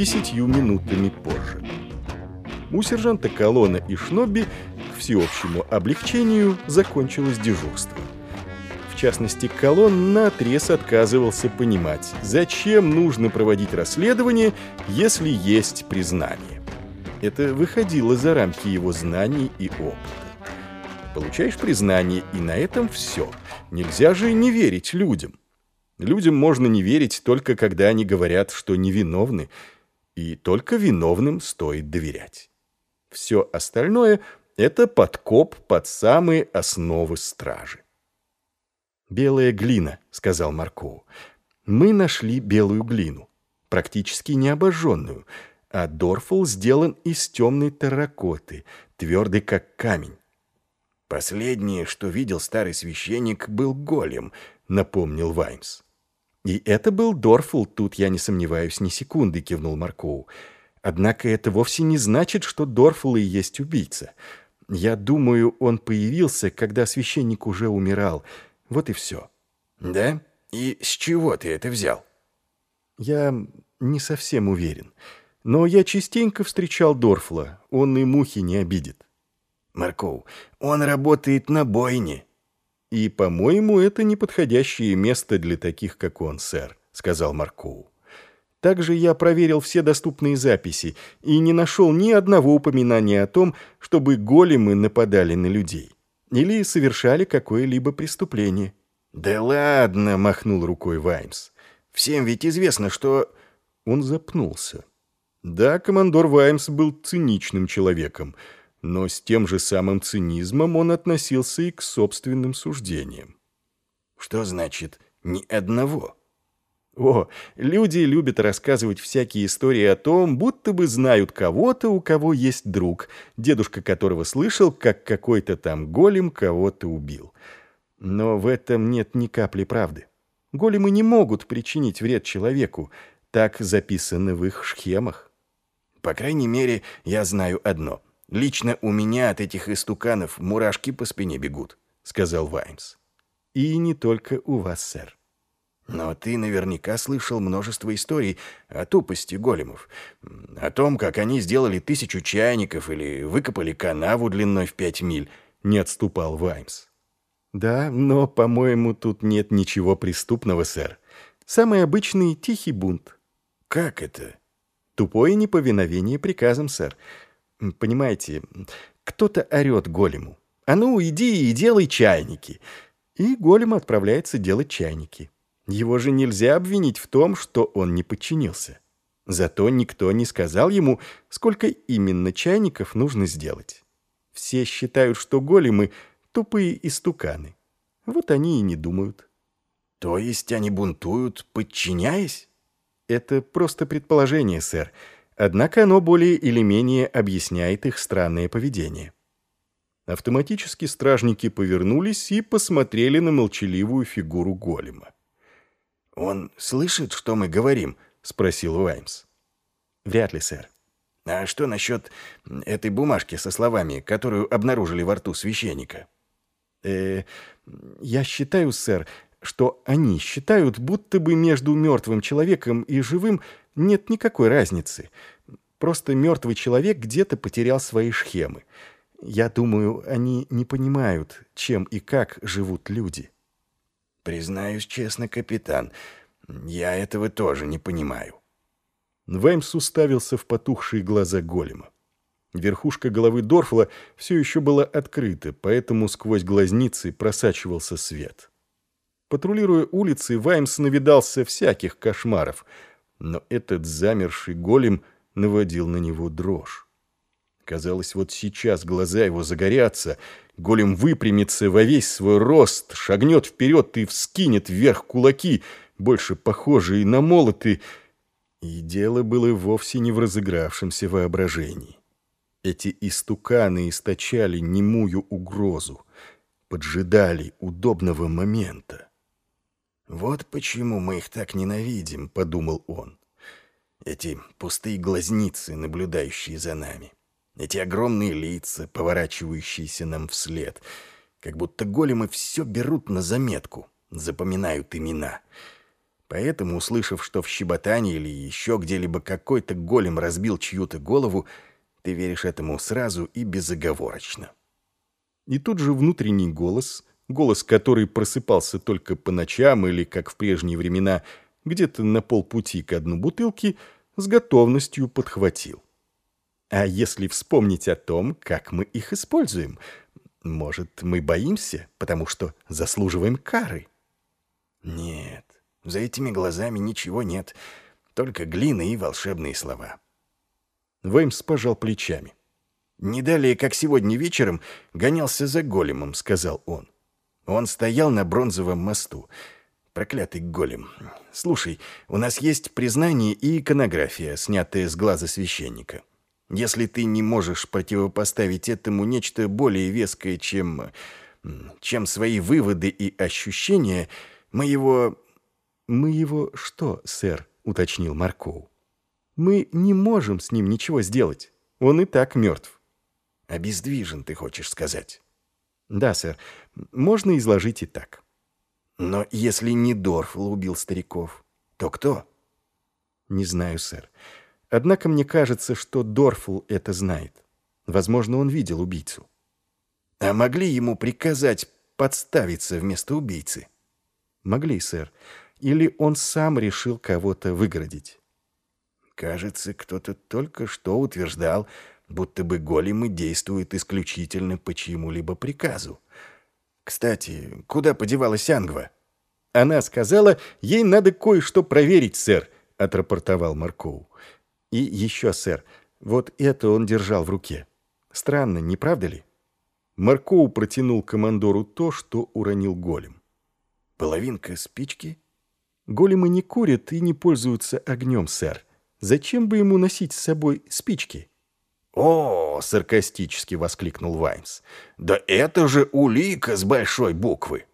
десятью минутами позже. У сержанта Колона и Шнобби к всеобщему облегчению закончилось дежурство. В частности, Колон наотрез отказывался понимать, зачем нужно проводить расследование, если есть признание. Это выходило за рамки его знаний и опыта. Получаешь признание, и на этом все. Нельзя же не верить людям. Людям можно не верить только когда они говорят, что невиновны, и только виновным стоит доверять. Все остальное — это подкоп под самые основы стражи. «Белая глина», — сказал Маркоу. «Мы нашли белую глину, практически необожженную, а Дорфул сделан из темной терракоты, твердый как камень. «Последнее, что видел старый священник, был голем», — напомнил Ваймс. «И это был Дорфул, тут я не сомневаюсь ни секунды», — кивнул Маркоу. «Однако это вовсе не значит, что Дорфул и есть убийца. Я думаю, он появился, когда священник уже умирал. Вот и все». «Да? И с чего ты это взял?» «Я не совсем уверен. Но я частенько встречал Дорфла. Он и мухи не обидит». Марков, он работает на бойне». «И, по-моему, это неподходящее место для таких, как он, сэр», — сказал Марков. Также я проверил все доступные записи и не нашел ни одного упоминания о том, чтобы големы нападали на людей или совершали какое-либо преступление. «Да ладно!» — махнул рукой Ваймс. «Всем ведь известно, что...» Он запнулся. Да, командор Ваймс был циничным человеком — но с тем же самым цинизмом он относился и к собственным суждениям. «Что значит «ни одного»?» О, люди любят рассказывать всякие истории о том, будто бы знают кого-то, у кого есть друг, дедушка которого слышал, как какой-то там голем кого-то убил. Но в этом нет ни капли правды. Големы не могут причинить вред человеку, так записано в их схемах. По крайней мере, я знаю одно — Лично у меня от этих истуканов мурашки по спине бегут», — сказал Ваймс. «И не только у вас, сэр». «Но ты наверняка слышал множество историй о тупости големов, о том, как они сделали тысячу чайников или выкопали канаву длиной в пять миль», — не отступал Ваймс. «Да, но, по-моему, тут нет ничего преступного, сэр. Самый обычный тихий бунт». «Как это?» «Тупое неповиновение приказам, сэр. Понимаете, кто-то орет голему. «А ну, иди и делай чайники!» И голем отправляется делать чайники. Его же нельзя обвинить в том, что он не подчинился. Зато никто не сказал ему, сколько именно чайников нужно сделать. Все считают, что големы — тупые истуканы. Вот они и не думают. То есть они бунтуют, подчиняясь? Это просто предположение, сэр. Однако оно более или менее объясняет их странное поведение. Автоматически стражники повернулись и посмотрели на молчаливую фигуру голема. «Он слышит, что мы говорим?» — спросил Уаймс. «Вряд ли, сэр». «А что насчет этой бумажки со словами, которую обнаружили во рту священника?» «Э, я считаю, сэр, что они считают, будто бы между мертвым человеком и живым нет никакой разницы. Просто мертвый человек где-то потерял свои схемы. Я думаю, они не понимают, чем и как живут люди. Признаюсь честно, капитан, я этого тоже не понимаю. Ваймс уставился в потухшие глаза голема. Верхушка головы Дорфла все еще была открыта, поэтому сквозь глазницы просачивался свет. Патрулируя улицы, Ваймс навидался всяких кошмаров, но этот замерший голем — наводил на него дрожь. Казалось, вот сейчас глаза его загорятся, голем выпрямится во весь свой рост, шагнет вперед и вскинет вверх кулаки, больше похожие на молоты. И дело было вовсе не в разыгравшемся воображении. Эти истуканы источали немую угрозу, поджидали удобного момента. «Вот почему мы их так ненавидим», — подумал он. Эти пустые глазницы, наблюдающие за нами. Эти огромные лица, поворачивающиеся нам вслед. Как будто големы все берут на заметку, запоминают имена. Поэтому, услышав, что в Щеботане или еще где-либо какой-то голем разбил чью-то голову, ты веришь этому сразу и безоговорочно. И тут же внутренний голос, голос, который просыпался только по ночам или, как в прежние времена, где-то на полпути к одной бутылке, с готовностью подхватил. А если вспомнить о том, как мы их используем, может, мы боимся, потому что заслуживаем кары? Нет, за этими глазами ничего нет, только глина и волшебные слова. Веймс пожал плечами. «Не далее, как сегодня вечером, гонялся за големом», — сказал он. Он стоял на бронзовом мосту. Проклятый голем. Слушай, у нас есть признание и иконография, снятая с глаза священника. Если ты не можешь противопоставить этому нечто более веское, чем... чем свои выводы и ощущения, мы его... «Мы его что, сэр?» — уточнил Маркоу. «Мы не можем с ним ничего сделать. Он и так мертв». «Обездвижен, ты хочешь сказать?» «Да, сэр. Можно изложить и так». «Но если не Дорфл убил стариков, то кто?» «Не знаю, сэр. Однако мне кажется, что Дорфл это знает. Возможно, он видел убийцу». «А могли ему приказать подставиться вместо убийцы?» «Могли, сэр. Или он сам решил кого-то выгородить?» «Кажется, кто-то только что утверждал, будто бы големы действуют исключительно по чьему-либо приказу. Кстати, куда подевалась Ангва?» «Она сказала, ей надо кое-что проверить, сэр», — отрапортовал Маркоу. «И еще, сэр, вот это он держал в руке. Странно, не правда ли?» Маркоу протянул командору то, что уронил голем. «Половинка спички?» Големы не курят и не пользуются огнем, сэр. Зачем бы ему носить с собой спички? «О!» — саркастически воскликнул Ваймс. «Да это же улика с большой буквы!»